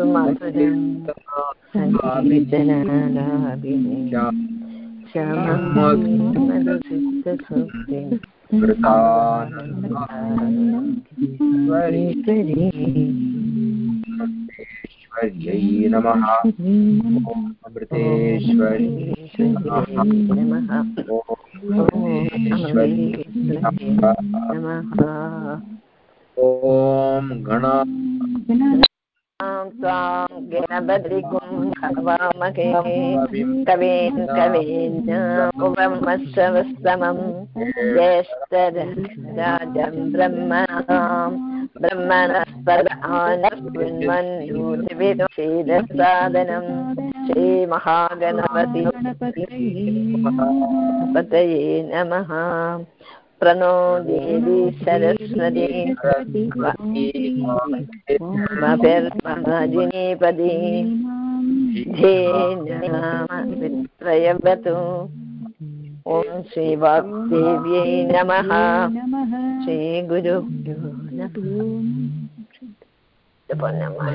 तेजोमयीं अमृतेश्वर्यै नमः अमृतेश्वर्यै नमः ॐ गणा गणबद्रिकुं हवामहे कवीन् कवीन्मुपमश्रवस्तमं ज्येष्ठराजं ब्रह्मणां ब्रह्मणस्पद श्रीमहागणपति पतये नमः। प्रणो देवी सरस्वती मभिर्मजिनीपदी धेनवतु ॐ श्रीवाग्देव्यै नमः श्रीगुरुभ्यो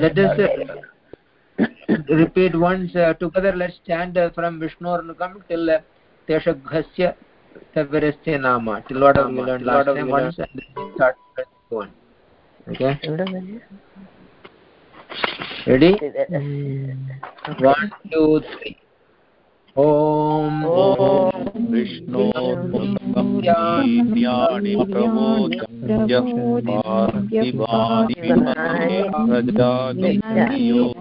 Let us uh, repeat once uh, together. Let's stand uh, from Vishnu Ornukam till uh, Teshaghasya Tavirasya Nama. Till what have we learned last time once and then start with one. Okay? Ready? One, two, three. ॐ विष्णो विष्णोर्मुखम्यानि प्रमोदयः पार्थिवानि प्रजागयो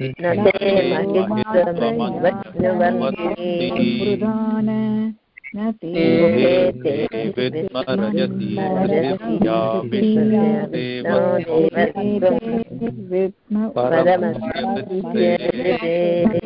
वीर्याय मृगो गिरिष्ठा यस्यो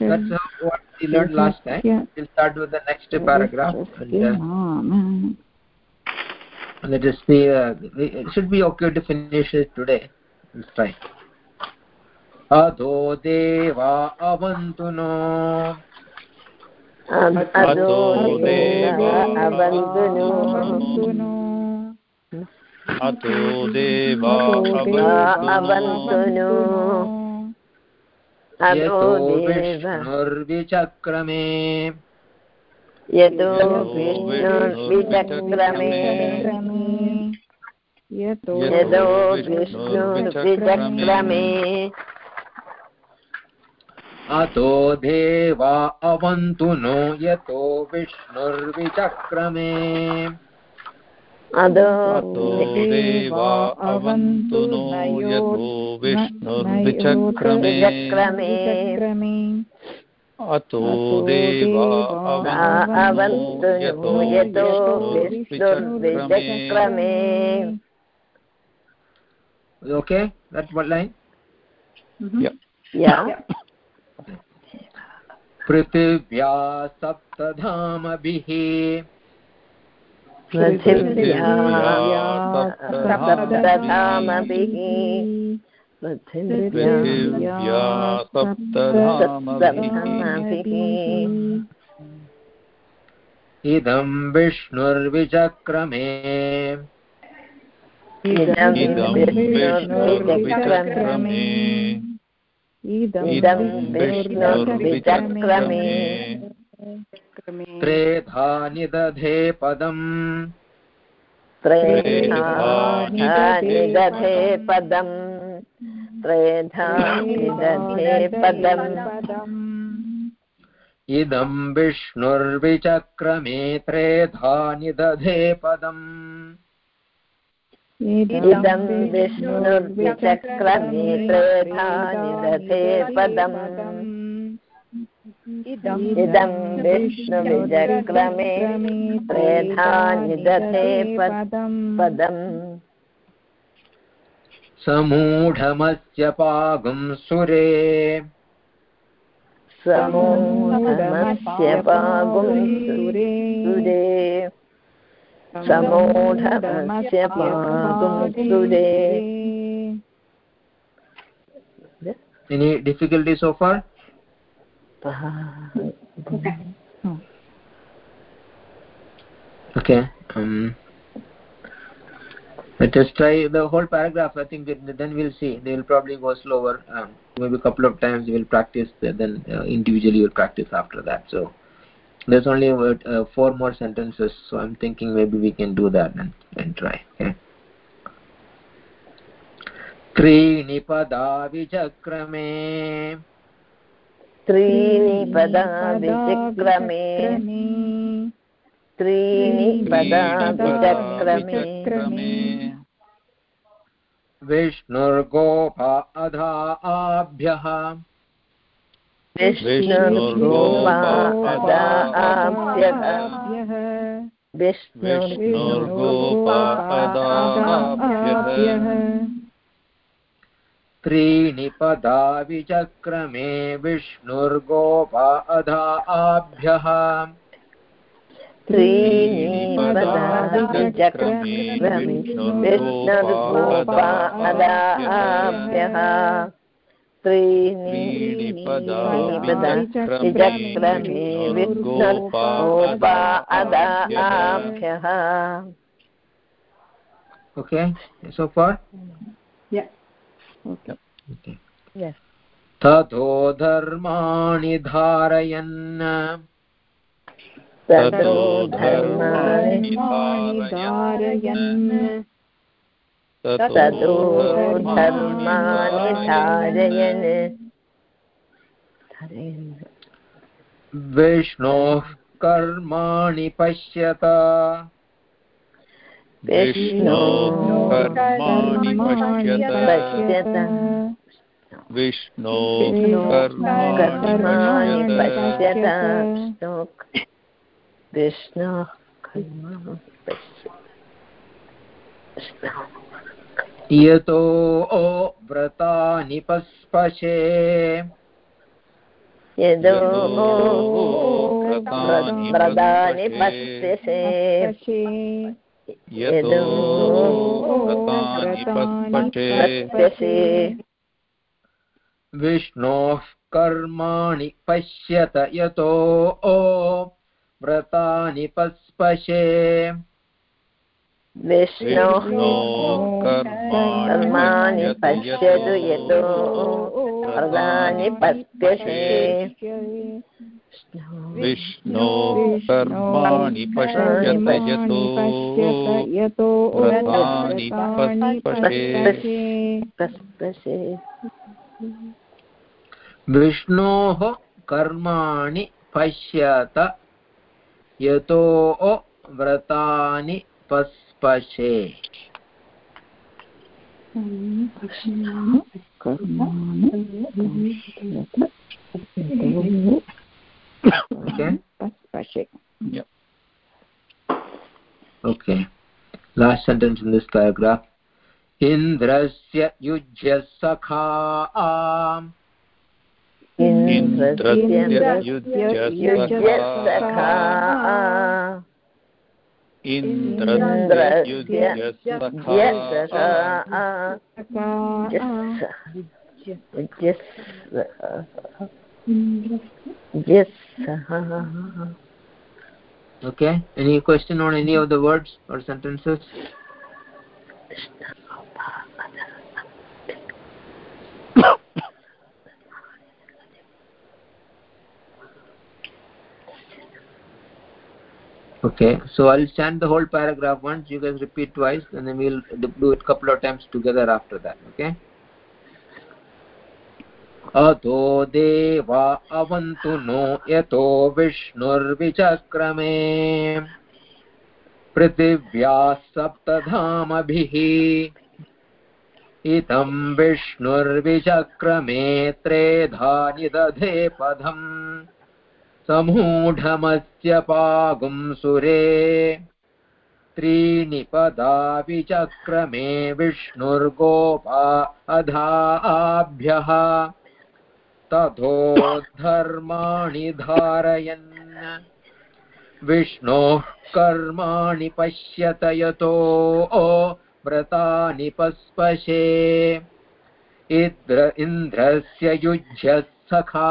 That's how what we learned last time. We'll start with the next paragraph. And, uh, let us see. Uh, it should be okay to finish it today. Let's try. अधो देवा अवन्तु no. अधो देवा अवन्तु no. अतो देवा अवन्तु नु। यतो विष्णुर्विचक्रमे। यतो विष्णुर्विचक्रमे। यतो विष्णुर्विचक्रमे। अतो देवा अवन्तु नो यतो विष्णुर्विचक्रमे। अदो अतो देवा अवन्तु नो यतो विष्णुर्विचक्रमे। विचक्रमे। विचक्रमे अतो देवा अवन्तु यतो नु यतो विष्णुर्विचक्रमे। okay? That what line? या पृथिव्या सप्तधामभिः पृथिव्या इदं विष्णुर्विचक्रमे। इदं विष्णुर्विचक्रमे। विष्णुर्विचक्रमे त्रेधा निदधे पदम् त्रेधा निदधे पदम् त्रेधा निदधे पदम् इदं विष्णुर्विचक्रमे त्रेधा निदधे पदम् इदं विष्णुर्विचक्रमे त्रेधा निदधे पदम्। इदं विष्णुविचक्रमे त्रेधा निदधे पदम्। समूढमस्य पागुं सुरे। समूढमस्य पागुं सुरे। समूढमस्य पागुं सुरे any difficulty so far okay um let us try the whole paragraph i think it, then we'll see they will probably go slower um, maybe a couple of times you will practice then uh, individually you'll practice after that so there's only about uh, four more sentences so i'm thinking maybe we can do that and, and try okay त्रीणि पदा विचक्रमे त्रीणि पदा विचक्रमे त्रीणि पदा विचक्रमे विष्णुर्गोपा अधा आभ्यः विष्णुर्गोपादाभ्यः विष्णुर्गोपादाभ्यः त्रीणि पदा विचक्रमे विष्णुर्गोपा अधा आभ्यः त्रीणि पदा विचक्रमे विष्णुर्गोपादाभ्यः। त्रीणि पदा विचक्रमे विष्णुर्गोपादाभ्यः okay so far? Yeah. okay. Yes. ततो धर्माणि धारयन् ततो धर्माणि धारयन् ततो धर्माणि धारयन् विष्णोः कर्माणि पश्यत। विष्णो कर्माणि पश्यत। पश्यत विष्णो कर्माणि कर्माणि पश्यत। पश्यत कर्माणि पश्यत। यतो व्रतानि पस्पशे। यदो व्रतानि पश्यसे यतो व्रतानि पस्पशे। विष्णोः कर्माणि पश्यत यतो व्रतानि पस्पशे। विष्णो कर्माणि पश्यतु यतो प्रदानि पश्यसे विष्णो कर्माणि पश्यत यतो यतो व्रतानि पश्यसे विष्णोः कर्माणि पश्यत। यतो व्रतानि okay पश्पशे Yep. okay last sentence in this paragraph इन्द्रस्य युज्य सखा इन्द्रस्य युज्य युज्य सखा okay any question on any of the words or sentences okay so i'll chant the whole paragraph once you guys repeat twice and then we'll do it couple of times together after that okay अतो देवा अवन्तु नो यतो विष्णुर्विचक्रमे पृथिव्या सप्तधामभिः इदं विष्णुर्विचक्रमे त्रेधा निदधे पदम् समूढमस्य पागुंसुरे त्रीणि पदा विचक्रमे विष्णुर्गोपा अधाभ्यः। तथोद्धर्माणि धारयन्। विष्णोः कर्माणि पश्यत यतो व्रतानि पस्पशे। इन्द्र इन्द्रस्य युज्य सखा।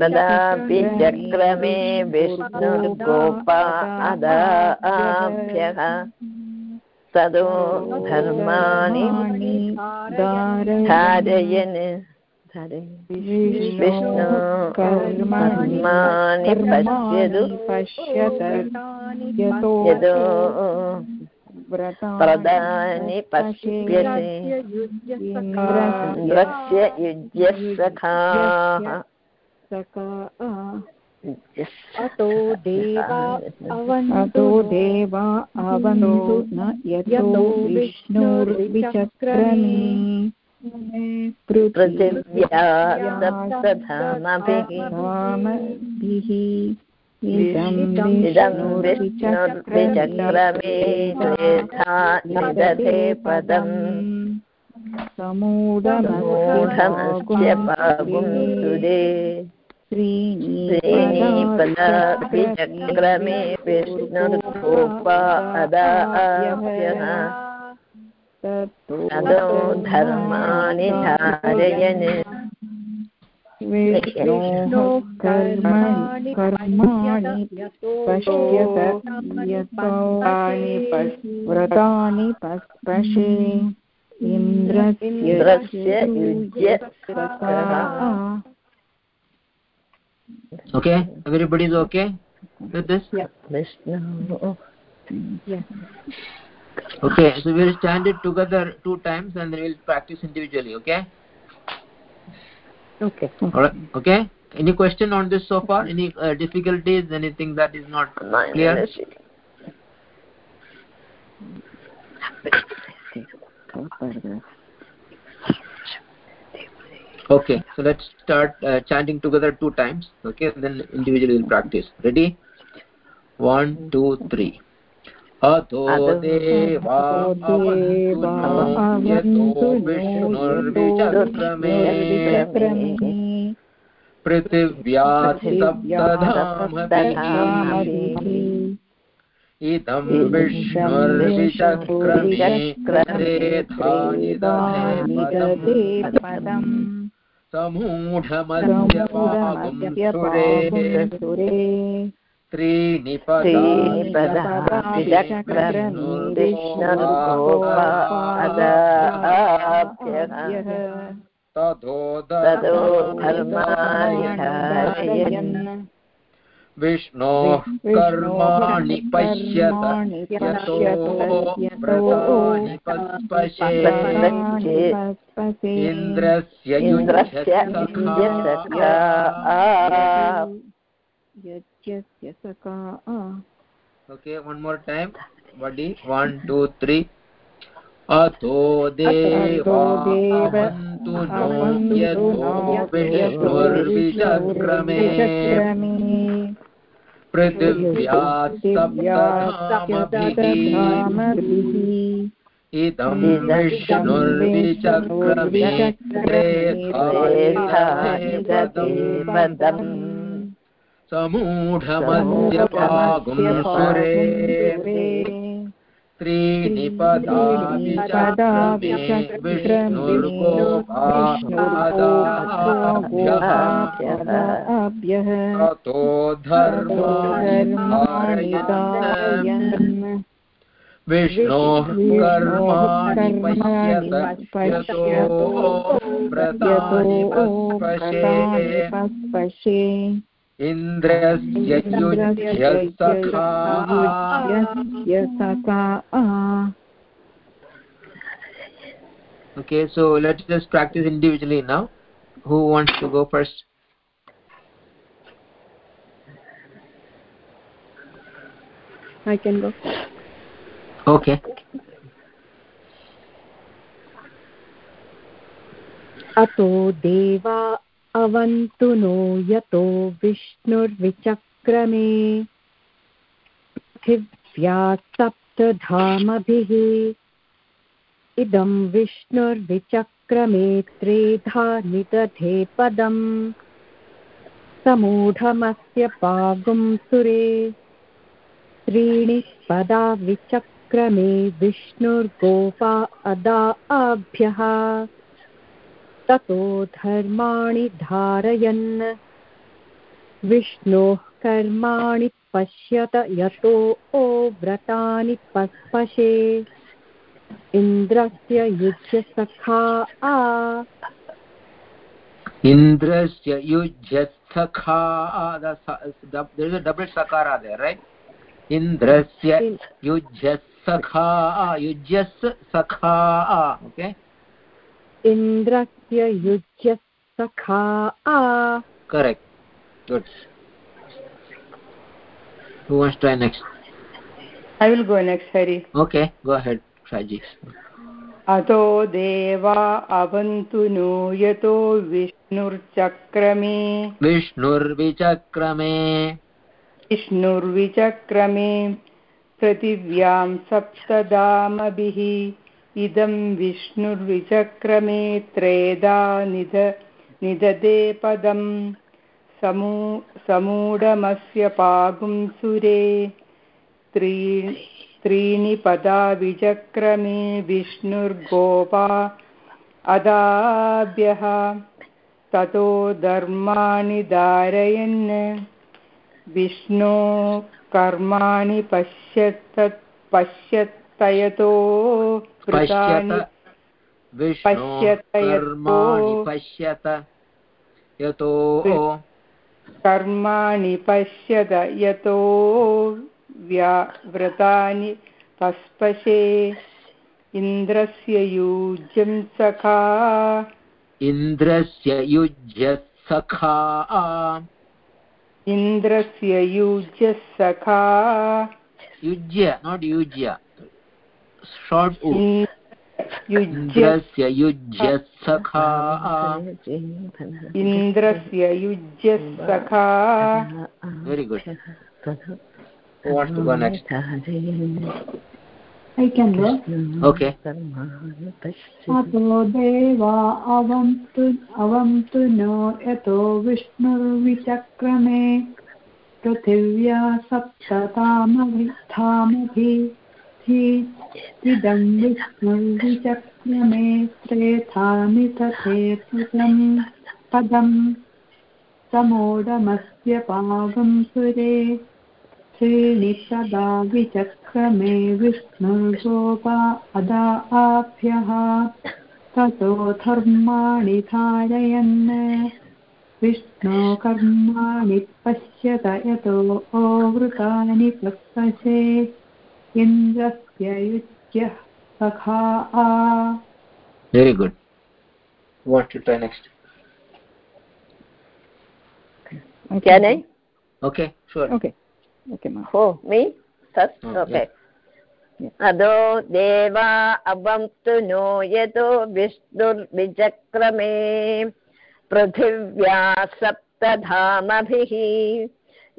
तदापि चक्रमे विष्णुर्गोपा अदाभ्यः तदो धर्माणि धारयन्। विष्णु कर्माणि पश्यतु। यतो प्रदानि पश्यसे अतो देवा अवन्तु देवा अवन्तु न यतो विष्णुर्विचक्रमे पृथिव्या सप्तधामभिः। विष्णुर्विचक्रमे त्रेधा निदधे पदम् मूढमस्य पागुं सुरे त्रीणि चक्रमे विष्णुर्गोपा अदाभ्यः तदो धर्माणि धारयन्। विष्णोः कर्माणि कर्माणि पश्यत यतोनि व्रतानि पश्ये इन्द्रस्य युज्य okay everybody's okay with this Vishnu okay so we'll stand it together two times and then we'll practice individually okay Okay. All right. Okay? Any question on this so far? Any uh, difficulties? Anything that is not clear? Okay. So let's start uh, chanting together two times. Okay? Then individually we'll practice. Ready? One two three अतो देवा अवन्तु यतो विष्णुर्विचक्रमे पृथिव्या सप्तधामभिः इदं विष्णुर्विचक्रमे पदम् सुरे त्रीणि विष्णुर्गोपादाभ्यः ततो धर्मायन्। विष्णोः कर्माणि पश्यत। यतो व्रतानि पस्पशे इन्द्रस्य इन्द्रस्य यज्ञस्य सखा okay one more time. Body one two three. अतो देवावन्तु नो यतो विष्णुर्विचक्रमे पृथिव्या सप्तधामभिः इदं विष्णुर्विचक्रमे समूढमध्यपागुं सुरे त्रीणि पदानि विष्णुर्गोपादाभ्यः। ततो धर्माणि विष्णोः कर्माणि पश्यत यतो व्रतानि पस्पशे इन्द्रस्य युध्यसखा okay so let's just practice individually now who wants to go first I can go. okay अतो देवा अवन्तु नो यतो विष्णुर्विचक्रमे। पृथिव्या सप्तधामभिः। इदं विष्णुर्विचक्रमे त्रेधा निदधे पदम्। समूढमस्य पागुं सुरे। त्रीणि पदा विचक्रमे विष्णुर्गोपा अदा आभ्यः। ततो धर्माणि धारयन्। विष्णोः कर्माणि पश्यत यतो ओ व्रतानि पस्पशे इन्द्रस्य युज्यसखा आ। इन्द्रस्य युज्यसखा there is a double sakara there right? इन्द्रस्य युज्यसखा युज्यस सखा okay? इन्द्रस्य युज्यसखा आ। Correct. Good. Who wants to try next? I will go next, Hari. okay go ahead Shaji अतो देवा अवन्तु नो यतो विष्णुर्चक्रमे। विष्णुर्विचक्रमे। विष्णुर्विचक्रमे। पृथिव्यां सप्तदामभिः। इदं विष्णुर्विचक्रमे त्रेधा निध निददे पदम्। समू, समूढमस्य पागुं सुरे। त्रीणि पदा विचक्रमे विष्णुर्गोपा अदाभ्यः। ततो धर्माणि धारयन्। विष्णो कर्माणि पश्यत पश्यत पश्यत यतो- कर्माणि पश्यत यतो कर्माणि पश्यत व्या व्रतानि पस्पशे इन्द्रस्य यूज्यं सखा। इन्द्रस्य युज्य सखा। इन्द्रस्य यूज्यः सखा। युज्य नाट् युज्य। शार्ट् उ इन्- इन्द्रस्य युज्य सखा इन्द्रस्य युज्य very good wants to go next? I can go. Okay. अतो देवा अवन्तु अवन्तु नो यतो विष्णुर्विचक्रमे पृथिव्या सप्ततामभिधामभिः इदं त्रेधानि तथेतुकम् पदम् समोढमस्य पागं सुरे त्रीणि सदा विचक्रमे विष्णुर्गोपा अदा आभ्यः ततो धर्माणि धारयन् विष्णो कर्माणि पश्यत यतो ओवृतानि पस्पशे इन्द्रस्ययुज्यः सखा आ। Very good what you try okay okay okay हो मे ओके अदो देवा अवंस्तु नो यतो विष्णुर्विचक्रमे पृथिव्या सप्तधामभिः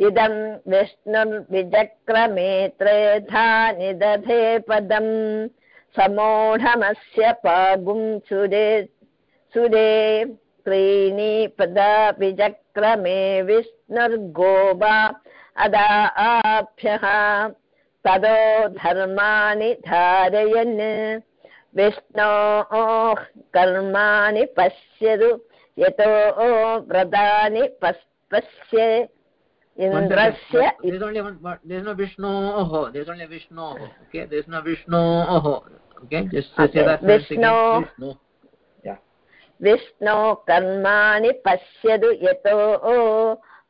इदं विष्णुर्विचक्रमे त्रेधा निदधे पदम् समूढमस्य पागुं सुरे सुरे त्रीणि पदा विचक्रमे विष्णुर्गोबा अदा आभ्यः तदो धर्माणि धारयन् विष्णोः कर्माणि पश्यतु यतो व्रतानि पश्य One इन्द्रस्य second. There is only one. one- There is no Vishnu. Oh, there is only Vishnu. Okay, there is no Vishnu. Oh, okay. Just say Okay, that once again. Vishnu. Vishnu. विष्णो कर्माणि पश्यतु यतो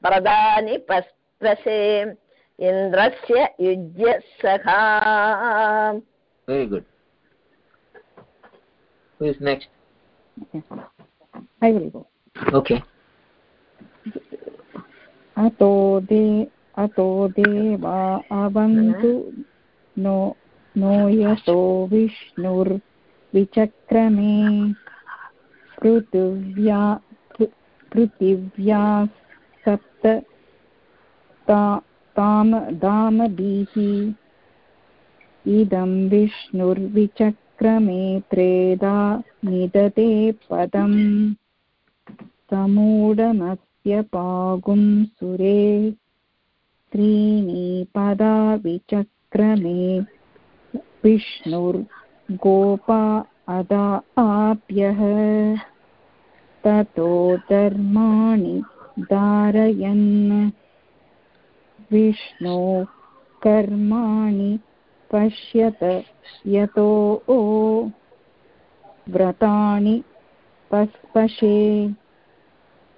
व्रतानि पस्पशे इन्द्रस्य युज्य सखा Very good. Who is next? I will go. Okay. अतो दे, अतो देवा अवन्तु नो नो यतो विष्णुर्विचक्रमे पृथिव्या पृथिव्या सप्त ताम दामभिः इदं विष्णुर्विचक्रमे त्रेधा निदते पदम्। समूढमस्य पागुं सुरे त्रीणि पदा विचक्रमे विष्णुर्गोपा अदा आप्यः। ततो धर्माणि धारयन्। विष्णो कर्माणि पश्यत यतो व्रतानि पस्पशे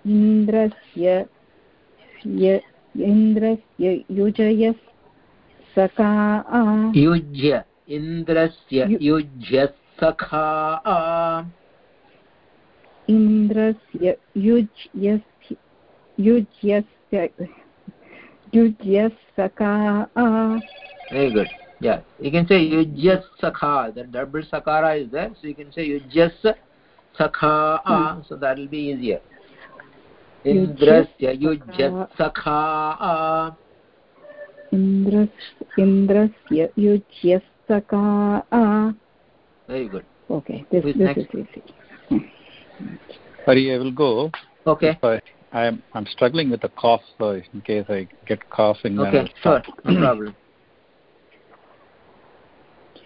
इन्द्रस्य य इन्द्रस्य युजयः सखा युज्य इन्द्रस्य यु- युज्य सखा इन्द्रस्य युज्यस्य युज्यस्य युज्यः सखा Very good. Yeah, you can say yujyas sakha. The double sakara is there, so you can say yujyas sakha. So that will be easier. Indrasya yujyas sakha. इन्द्रस् इन्द्रस्य युज्यः सखा Very good. Okay, this, this next? is easy. Hari, I will go. Okay. I, I'm I'm struggling with a cough, so in case I get coughing, Okay, I'll sure. No problem.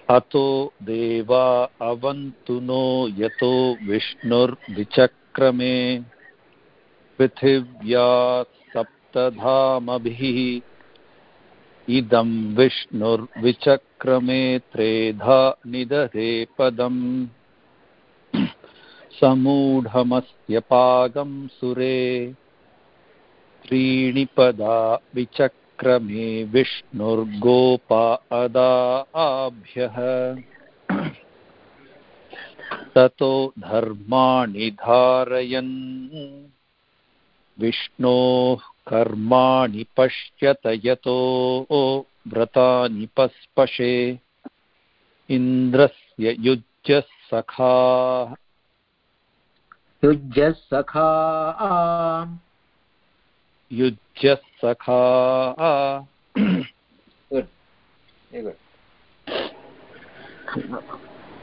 अतो देवा अवन्तु नो यतो विष्णुर्विचक्रमे पृथिव्या सप्तधामभिः। इदं विष्णुर्विचक्रमे त्रेधा निदधे पदम्। समूढमस्य पागं सुरे। त्रीणि पदा विचक्रमे विष्णुर्गोपा अदा आभ्यः। ततो धर्माणि धारयन्। विष्णोः कर्माणि पश्यत यतो व्रतानि पस्पशे इन्द्रस्य युज्य युज्यसखा युज्यसखा good. Very good.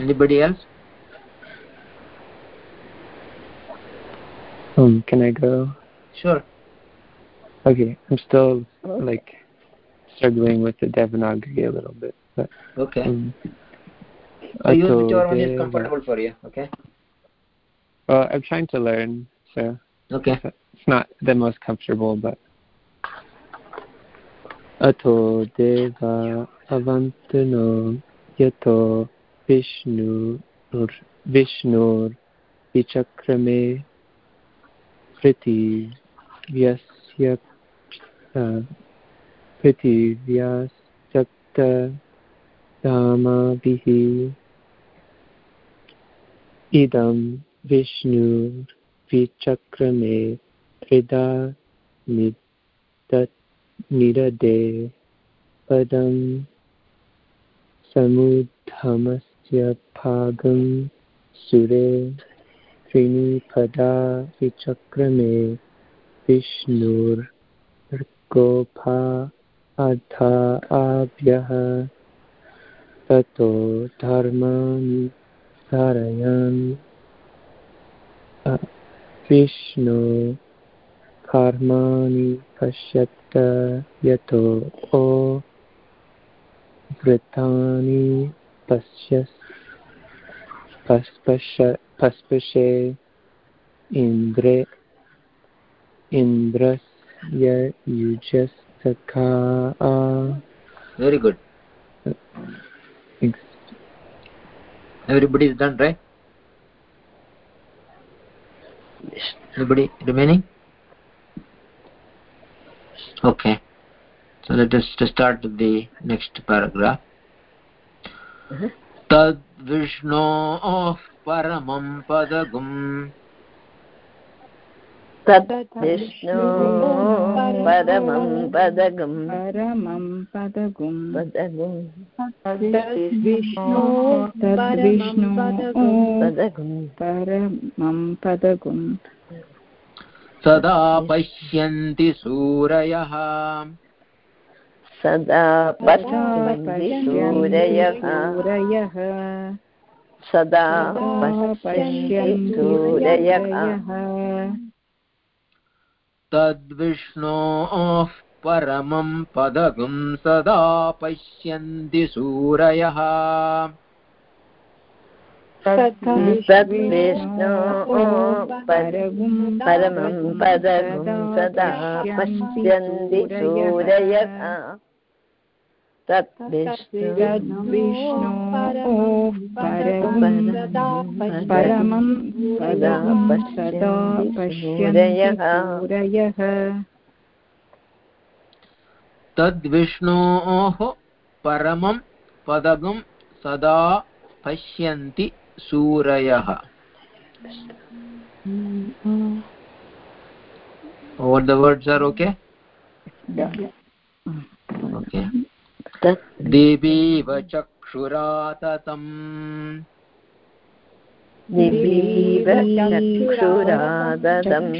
Anybody else? Um, can I go? Sure. Okay, I'm still like struggling with the Devanagari a little bit, but okay. um, so use whichever one is comfortable for you okay? Well, I'm trying to learn, so okay. it's not the most comfortable, but Ato Deva Avantuno Yato Vishnu Vishnur Vichakrame Priti Vysya पृथिव्याश्चक्तधामाभिः इदं विष्णुर्विचक्रमे त्रिधा निदत् निरदे पदं समुद्धमस्य भागं सुरे त्रिणिपदा विचक्रमे विष्णुर्गोफा अथ आभ्यः ततो धर्मं धरयन्। विष्णु कर्मा पश्यत यतो ओ पश्य, पश्पश, पश्पशे इन्द्रे O Vritani Pasyas Paspasha Paspashe Indre Indrasya Yujastaka very good Thanks. everybody is done right anybody remaining okay so let us to start with the next paragraph tad विष्णोः परमं पदगुम् तद् विष्णु परमं पदगं परमं पदगुं पदगं विष्णु तद्विष्णु पदगं परमं पदगुं सदा पश्यन्ति सूरयः सदा पश्यन्ति सूरयः सूरयः सदा पश्यन्ति पश्यन्ति सूरयः सूरयः तद्विष्णोः परमं पदगुं सदा पश्यन्ति सूरयः। तद्विष्णु परगुं परमं पदगं सदा पश्यन्ति सूरयः तद्विष्णु परमं पदगुं सदा पश्यन्ति सूरयः तद्विष्णोः परमं पदगुं सदा पश्यन्ति सूरयः। All the words are okay? Okay. देवीव चक्षुराततम्। दिवीव चक्षुरतातदम्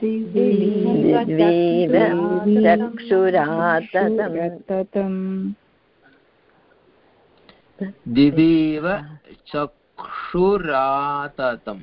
दिवीव चक्षुराददम् रततम् दिवीव चक्षुराततम्।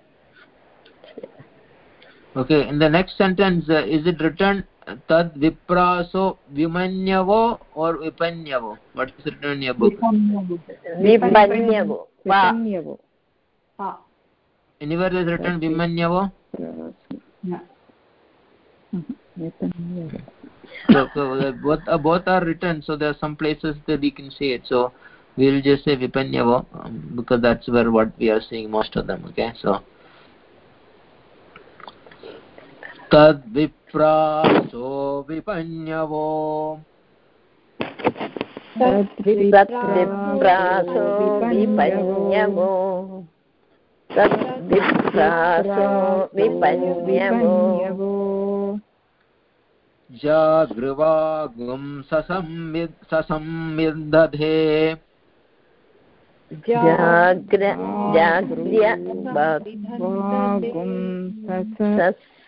okay in the next sentence uh, is it written tad vipraso vimanyavo or vipanyavo? What is written in your book? Vipanyavo. Vipanyavo. Ah. Anywhere is written vimanyavo? Yeah. Mm-hmm. So, so uh, both uh, both are written so there are some places that we can see it. So we will just say vipanyavo um, because that's where what we are seeing most of them okay? So vipraso vipanyavo तद्विप्रासो विपन्यवो। तद्विप्रासो विपन्यवो। जागृवागुं ससंविद् ससंविदधे जाग्र जाग्र्य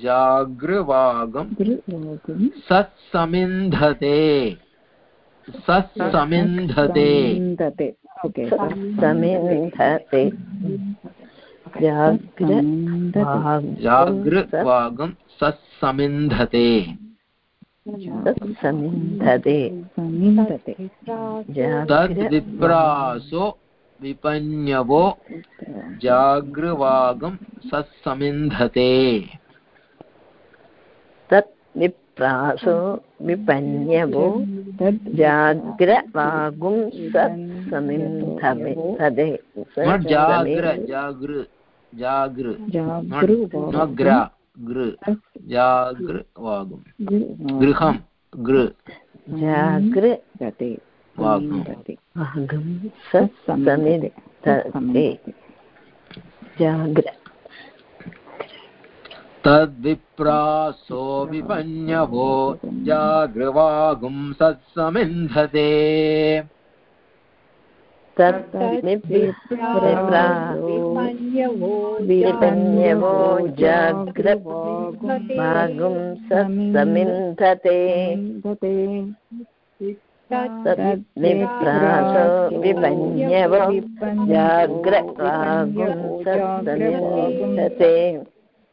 जागृवागं सत्समिन्धते। सत्समिन्धते। समिन्धते जागृवागं सत्समिन्धते। समिन्धते तद्विप्रासो विपन्यवो। जागृवागं सत्समिन्धते। विप्रासो विपन्यवो जाग्रवागुं सत्समिन्धते not jagra jagru jagru not not gra gr jagr vagum griham gr जाग्र गते वागं सत्समिधते जाग्र तद्विप्रासो विपन्यवो जागृवागुं सत्समिन्धते। तत् विपन्यवो जाग्रवागुं सत्समिन्धते। तद्विप्रासो विपन्यवो जाग्रवागुं सत्समिन्धते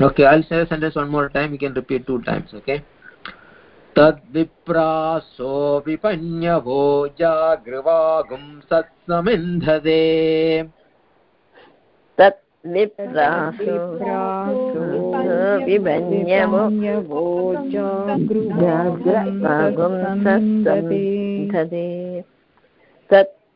okay i'll say the sentence one more time you can repeat two times okay तद्विप्रासो विपन्यवो जागृवागुं सत्समिन्धते तत् विप्रासो विभन्यवो जाग्रवागुं सत्समिन्धते तत्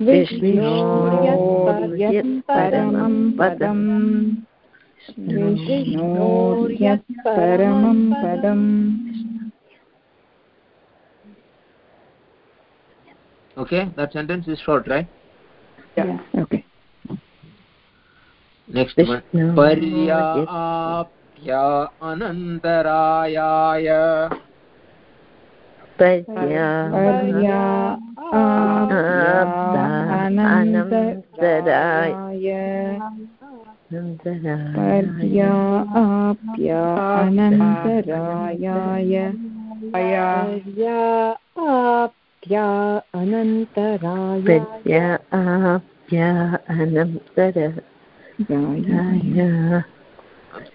पदम् विष्णोर्यत्परमं पदम् विष्णोर्यत्परमं पदम् okay that sentence is short right yeah okay next one Vishnu पर्याप्या अनन्तरायाय पर्या पर्या अनन्तराय पर्या आप्या अनन्तरायाय पर्या अनन्तराय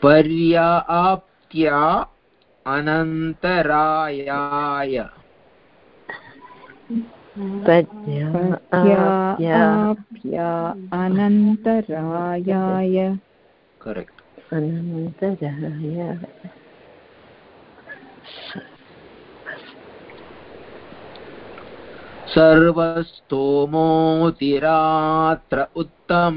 पर्याप्त्या अनन्तरायाय प्रज्ञाप्य अनन्तरायाय करेक्ट् अनन्तराय सर्वस्तोमोतिरात्र उत्तम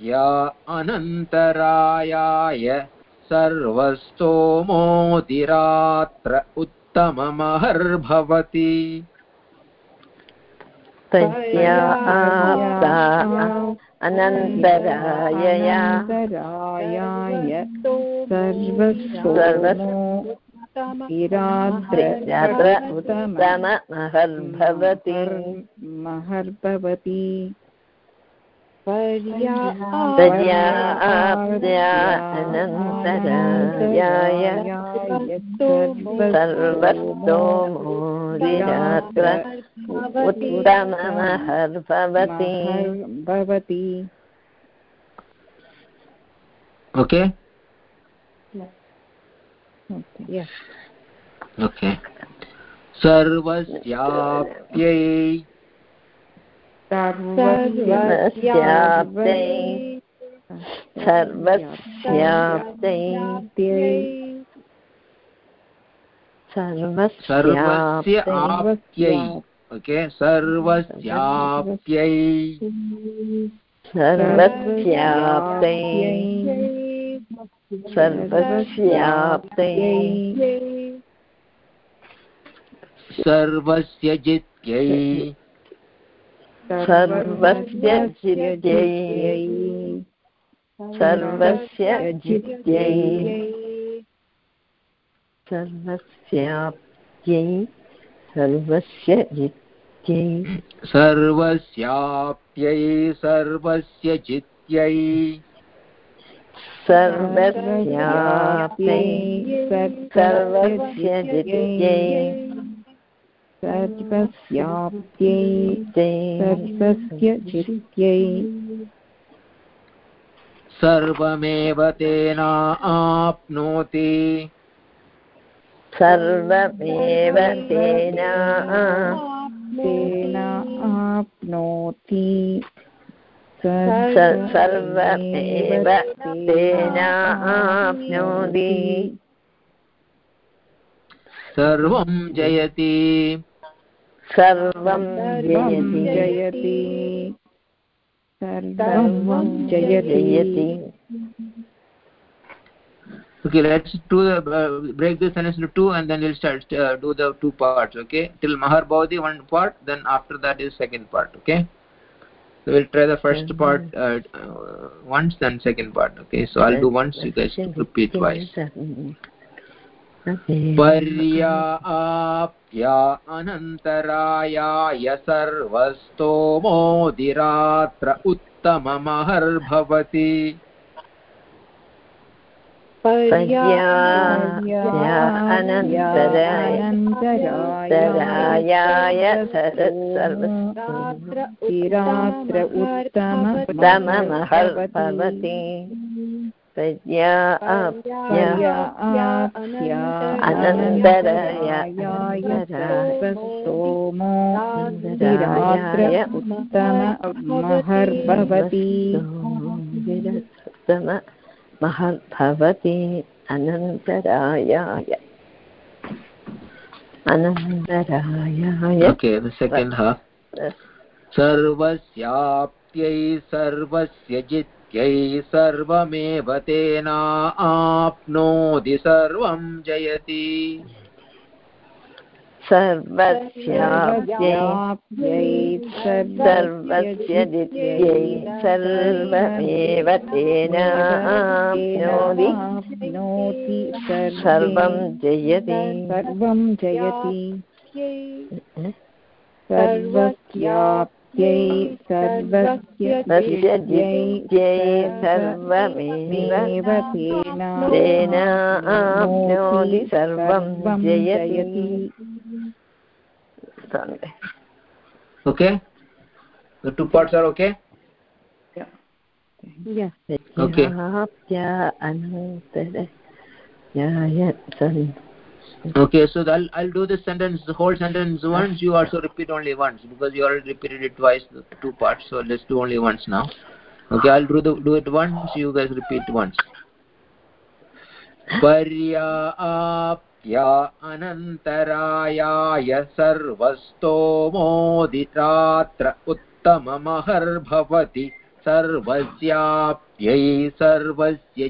पर्याप्य अनन्तरायाय सर्वस्तोमोदिरात्र उत्तममहर्भवति। तस्याप्ता अनन्तरायया अनन्तरायाय सर्वस्वोमो रात्र उत्तममहर्भवति। महर्भवति। अनन्तरायाय सर्वस्तोमोदिरात्र उत्तममहर्भवति। भवति ओके। ओके सर्वस्याप्यै सर्वस्याप्तै सर्वस्याप्तै सर्वस्य आप्यै ओके सर्वस्याप्यै सर्वस्याप्तै सर्वस्याप्तै सर्वस्य जित्यै सर्वस्य जित्यै। सर्वस्य जित्यै। सर्वस्याप्त्यै सर्वस्य जित्यै। सर्वस्याप्यै। सर्वस्य जित्यै। सर्वस्याप्त्यै सर्वस्य जित्यै। सर्वस्याप्त्यै ते सर्वस्य चित्यै सर्वमेव तेनाप्नोति सर्वमेव तेन तेन आप्नोति। सर्वमेव तेन आप्नोति। सर्वं जयति। सर्वं सर्वं जयति जयति सर्वं जयति जयति okay let's do the uh, break this sentence into two and then we'll start uh, do the two parts okay till mahar bhavati one part then after that is second part okay so we'll try the first part uh, uh, once then second part okay so i'll do once you guys repeat twice पर्याप्या अनन्तरायाय सर्वस्तोमोदिरात्र उत्तममहर्भवति। अनन्तराय तिरात्र उत्तम उत्तममहर्भवति। सोमो तिरात्र उत्तममहर्भवति महद्भवति अनन्तरायाय अनन्तरायाय okay the second half. सर्वस्याप्त्यै सर्वस्य जित्यै सर्वमेव तेनाप्नोति सर्वं जयति। सर्वस्याप्त्यै सर्वस्य दित्यै सर्वमेव तेन आप्नोति। आप्नोति सर्वं जयति। सर्वं जयति। सर्वस्य सर्वमेव तेन आप्नोति सर्वं जयति। सम्यक् okay? The two parts are okay? Yeah. Okay. प्राप्य अनन्तरयाय सन् okay so i'll i'll do this sentence the whole sentence once you also repeat only once because you already repeated it twice the two parts so let's do only once now okay i'll do the do it once you guys repeat once पर्याप्या अनन्तरायाय सर्वस्तोमोदितात्र उत्तममहर्भवति सर्वस्याप्यै सर्वस्य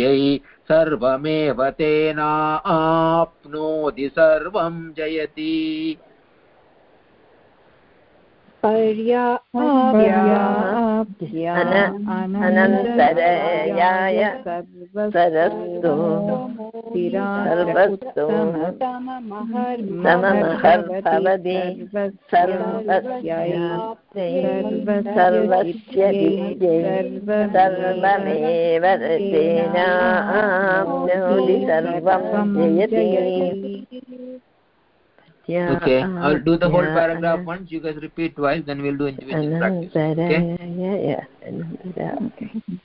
यै सर्वमेव तेना आप्नोति सर्वं जयति। अनन्तरयाय सरस्तु सर्वस्तु सममहर्भवति सर्वस्य सर्वमेव तेनाप्नोति सर्वं जयति। Okay i'll do the yeah, whole paragraph once you guys repeat twice then we'll do individual practice okay yeah yeah, yeah. okay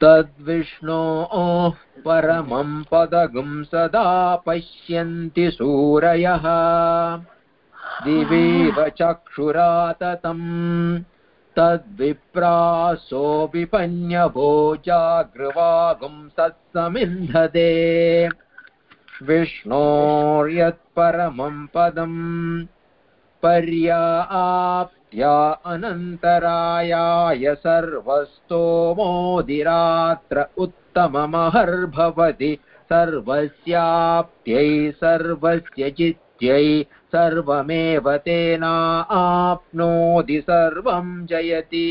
तद्विष्णोः परमं पदगं सदा पश्यन्ति सूरयः दिवीव चक्षुराततम् तद्विप्रासो विपन्यभो जागृवागुं सत्समिन्धते विष्णोर्यत्परमं पदम् पर्याप्त्या अनन्तरायाय सर्वस्तोमोदिरात्र उत्तममहर्भवति सर्वस्याप्त्यै सर्वस्य चित्यै सर्वमेव तेनाप्नोति सर्वं जयति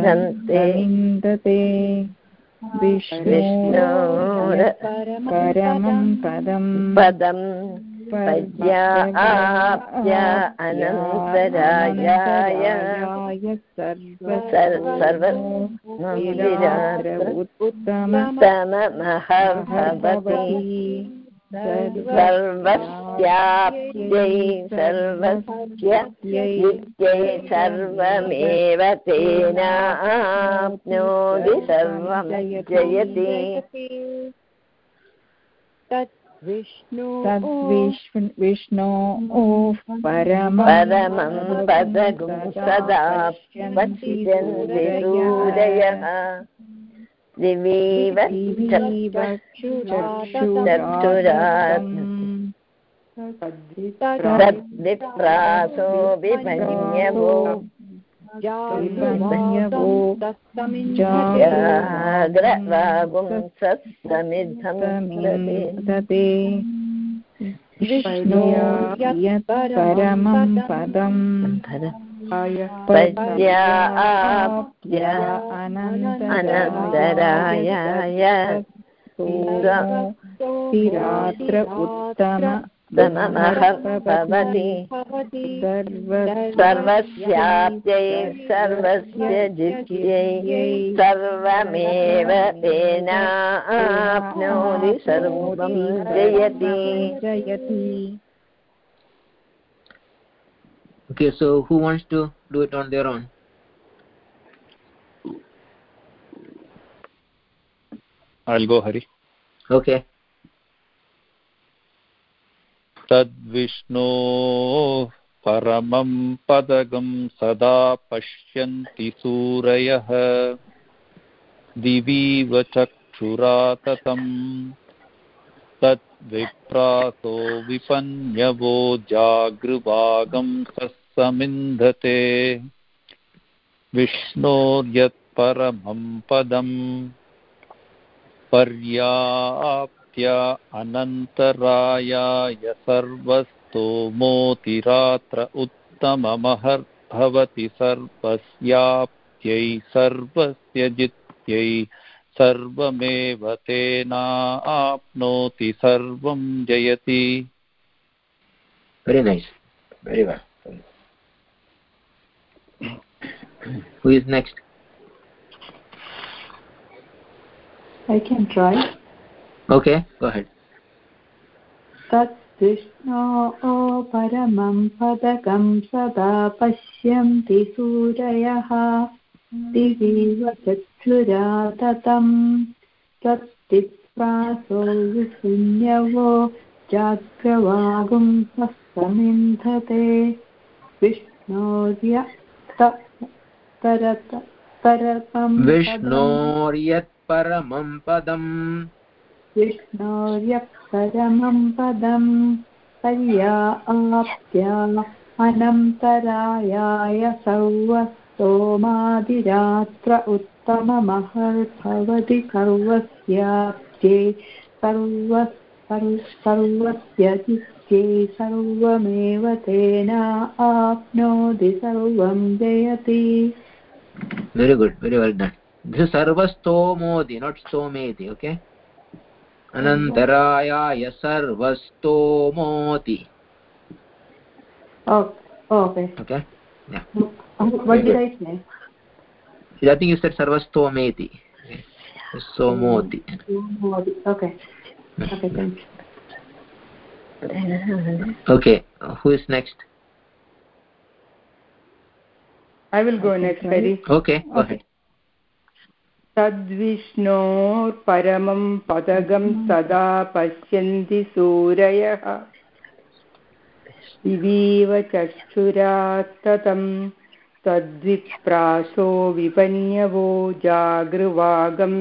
समिन्दते विष्णोर परमं पदं पद्याप्य अनन्तरायाय सर्व उत्तममहर्भवति सर्वस्याप्त्यै सर्वस्य नित्यै सर्वमेव तेनाप्नोति सर्वं जयति विष्णो परमं परमं पदगुं सदा पश्यन्ति सूरयः दिवीव तद्विप्रासो विभन्यवो जाग्रवागुं सत्समिद्धं दते परमं पदम्। पद्याप्य अनन्तरायाय तिरात्र उत्तम सममहर्भवति सर्वस्याप्त्यै सर्वस्य जित्यै सर्वमेव तेनाप्नोति सर्वं जयति जयति okay so who wants to do it on their own? I'll go hari. Okay. तद्विष्णो परमं पदगं सदा पश्यन्ति सूरयः। दिवीव चक्षुराततम्। तद्विप्रासो विपन्यवो जागृभागं समिन्धते। विष्णोर्यत्परमं पदम् पर्याप्त्य अनन्तरायाय सर्वस्तोमोतिरात्र उत्तममहर्भवति सर्वस्याप्त्यै सर्वस्य जित्यै सर्वमेव तेनाप्नोति सर्वं जयति। Very nice. Very well. Who is next? I can try. okay go ahead. तद्विष्णो परमं पदकं सदा पश्यन्ति सूरयः दिवीव चक्षुरा ततं तत्तिप्रासो विशून्यवो जाग्रवागुं समिन्धते विष्णोर्य तरत तरतं विष्णोर्यत्परमं पदम्। विष्णोर्यः परमं पदं पर्याप्त्या अनन्तरायाय सर्वस्तोमादिरात्र उत्तममहर्भवति सर्वस्याप्त्यै सर्व सर्वस्य सर्वमेव तेना आप्नोति सर्वं जयति। Very good very well done सर्वस्तोमोति not स्तोमेति ओके अनन्तराय सर्वस्तोमोति। oh, oh, सर्वस्तोमेति. सोमोति okay okay thank you okay who is next? I will go next, Hari. okay go ahead. तद्विष्णोर्परमं पदगं सदा पश्यन्ति सूरयः दिवीव चक्षुरात्ततं तद्विप्रासो विपन्यवो जागृवागं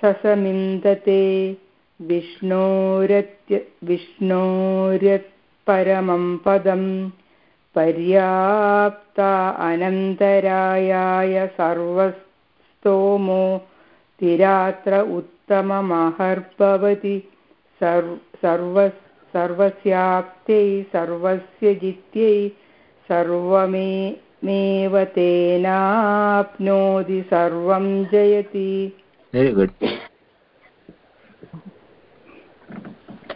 ससमिन्दते विष्णोरत्य विष्णोर्यत्परमं पदं पर्याप्ता अनन्तरायाय सर्वस्तोमो तिरात्र उत्तममहर्भवति सर्व सर्व, सर्वस्याप्त्यै, सर्वस्य जित्यै सर्वमेव तेनाप्नोति, सर्वं जयति। Very good.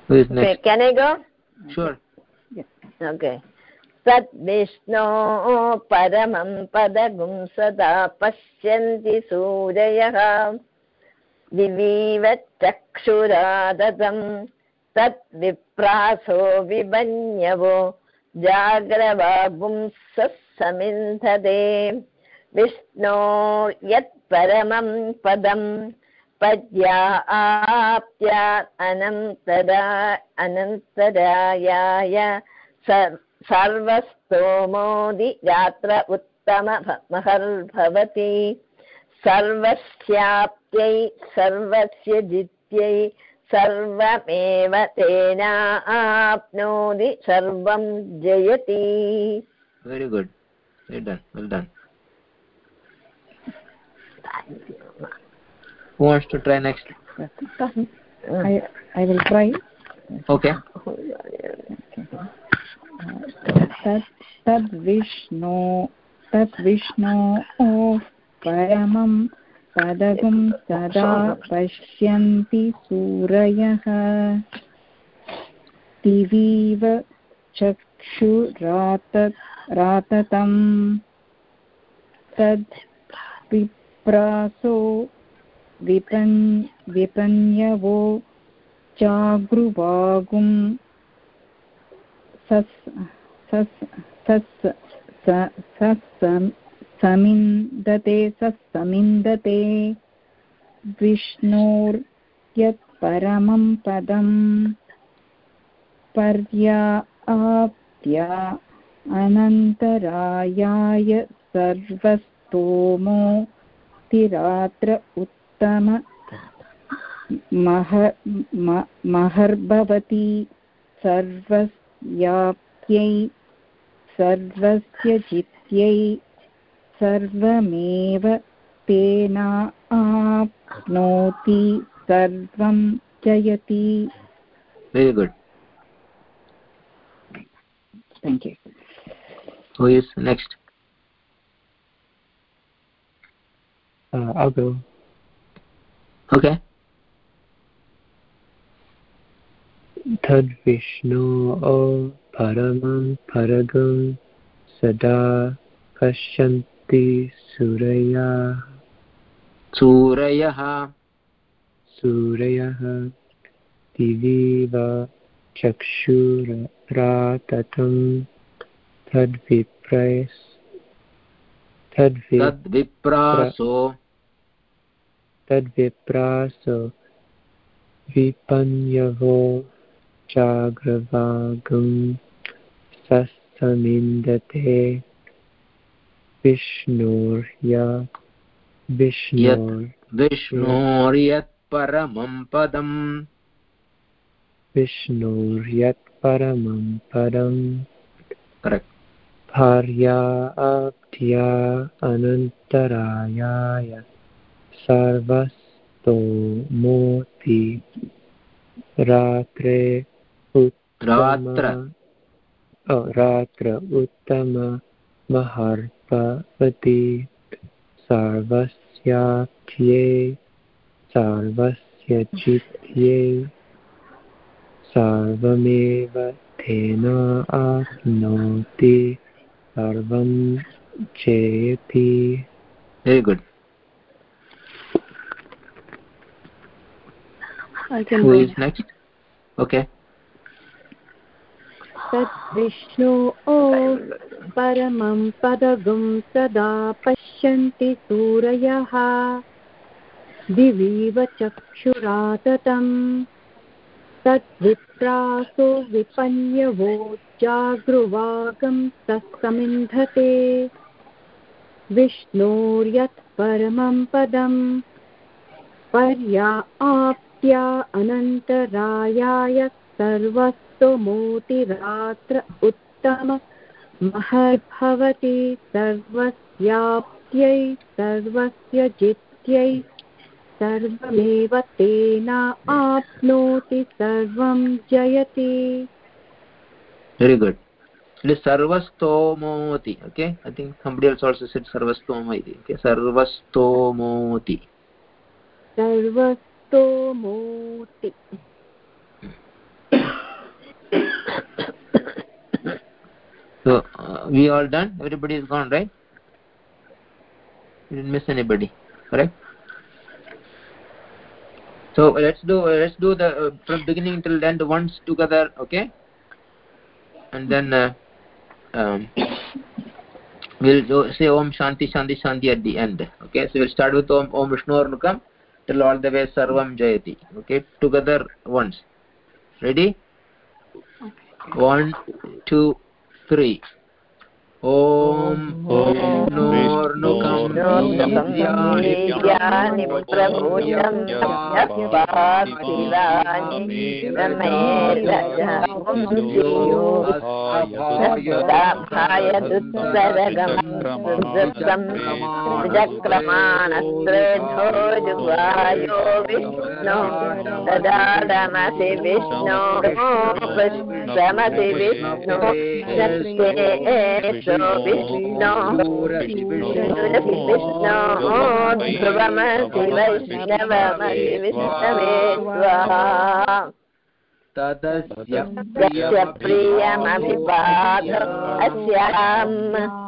Who is Okay, next can I go? sure. Okay. तद्विष्णो परमं पदगुं सदा पश्यन्ति सूरयः। दिवीव चक्षुरादतं तद्विप्रासो विबन्यवो जाग्रवागुंसः समिन्धते विष्णो यत्परमं पदं पद्याप्त्या अनन्तरा अनन्तरायाय सर्वस्तोमोदि रात्र उत्तममहर्भवति सर्वस्याप्त्यै सर्वस्य जित्यै सर्वमेव तेनाप्नोति सर्वं जयति। Very good. Well done. Well done. Who wants to try next I, I will try. okay तत् तद्विष्णो तद्विष्णो परमं पदगं सदा पश्यन्ति सूरयः दिवीव चक्षुरात राततं तद् विप्रासो विपन् विपन्यवो जागृवागुं सस् सस् सस् समिन्दते सस्समिन्दते विष्णोर्यत्परमं पदं पर्याप्त्य अनन्तरायाय सर्वस्तोमो तिरात्र उत्तम मह म- सर्वस्याप्यै सर्वस्य जित्यै सर्वमेव तेनाप्नोति सर्वं जयति। Very good. Thank you. Who is next? Uh, I'll go. Okay. तद्विष्णोः परमं परगं सदा पश्यन्ति सूरयाः सूरयः सूरयः दिवीव चक्षुराततं तद्विप्रयस् तद्विप्रासो तद्विप्रासो विपन्यवो जाग्रवागं सस्तमिन्दते विष्णोर्य विष्णोर् विष्णोर्यत्परमं पदम् विष्णोर्यत्परमं पदम् भार्याब्ध्या अनन्तरायाय सर्वस्तोमोति रात्रे। रात्र रात्र उत्तम महर्पवति। सर्वस्याख्ये सर्वस्य चित्ये सर्वमेव तेन आप्नोति। सर्वं जयति very good I can who is next? Okay. तद्विष्णो परमं पदगुं सदा पश्यन्ति सूरयः। दिवीव चक्षुराततम् तद्विप्रासो विपन्यवो जागृवागं तत्समिन्धते विष्णोर्यत् परमं पदम्। पर्या आप्त्या अनन्तरायाय सर्वस्तोमोतिरात्र उत्तम महर्भवति सर्वस्याप्त्यै सर्वस्य जित्यै सर्वमेव तेन आप्नोति सर्वं जयति very good it is sarvastomoti okay i think somebody else also said sarvastoma iti okay sarvastomoti सर्वस्तोमोति so uh, we all done everybody is gone right we didn't miss anybody correct so let's do let's do the uh, from beginning till end once together okay and then uh, um, we'll do, say om shanti shanti shanti at the end okay so we'll start with om om vishnuarnukam till all the way sarvam jayati okay together once ready one two three ॐ विष्णोर्नुकं वीर्याणि जुगायो विष्णो ददाडमसि विष्णो पृष्ठमसि विष्णो सत्ये विष्णो विष्णो ध्रुवमसि वैष्णवमसि विष्णवे स्वाहा तदस्य प्रियमभिपाद अस्याम्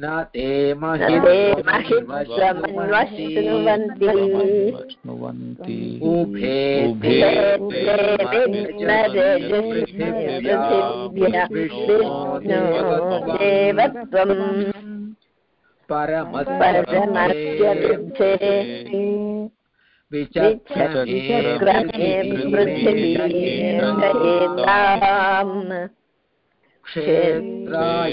न ते उभे उभे देवत्वम् परमस्य लुब्धे विचक्रमे पृथिवीताम् क्षेत्राय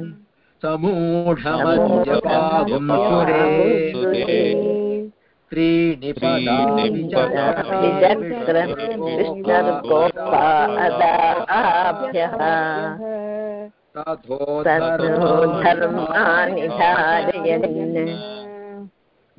समूढमद्यपागुं सुरे त्रीणि पदानि विष्णुर्गोपादाभ्यः धर्माणि धारयन्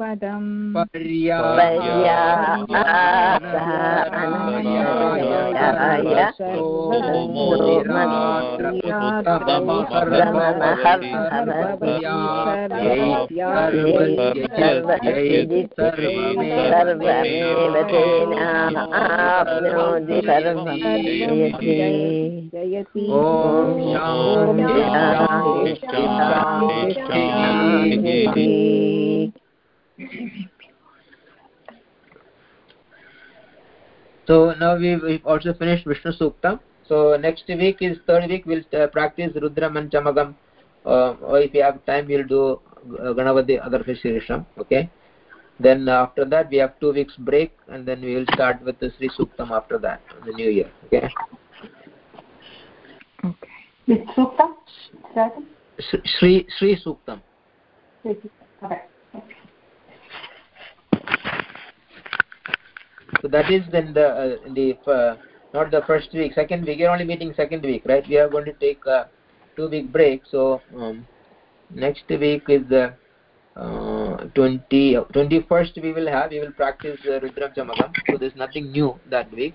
परमं पदम् सर्वमेव तेनाप्नोति सर्वं जयति जयति ॐ शान्ति शान्ति शान्ति। So now we we also finished Vishnu Suktam. So next week is third week we'll uh, practice Rudram and Chamagam. Uh, or if we have time we'll do uh, Ganavati other Shirisham. Okay. Then after that we have two weeks break and then we will start with the Sri Suktam after that the new year. Okay. Which sukta? Second? Sri Sri Suktam. Okay. So that is then the uh, the uh, not the first week, second week. You're only meeting second week, right? We are going to take a two week break. So um, next week is the uh, 20 21st we will have we will practice uh, Rudram. So there's nothing new that week.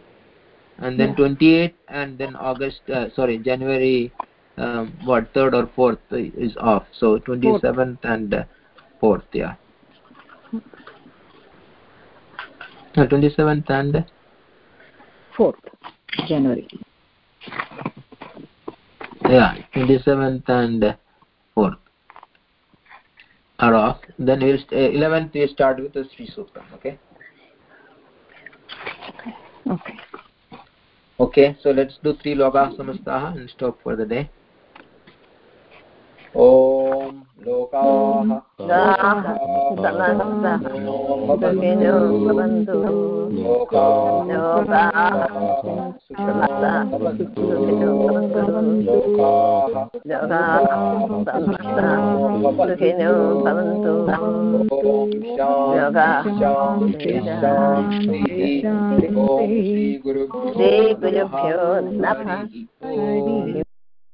And then 28th and then August uh, sorry January um, what third or fourth is off. So 27th and uh, fourth yeah. Uh, 27th and 4th January. yeah 27th and 4th are off then we'll st- 11th we start with the Sri Suktam okay? Okay. okay so let's do three loga samastaha and stop for the day ॐ लोकाः गाः समस्तः सुखिनो भवन्तु लोकाः लोकाः समस्तः सुखिनो भवन्तु लोकाः समस्तः सुखिनो भवन्तु लोकाः शान्ति शान्तिः ॐ श्रीगुरुभ्यो श्रीगुरुभ्यो नमः हरिः ओम्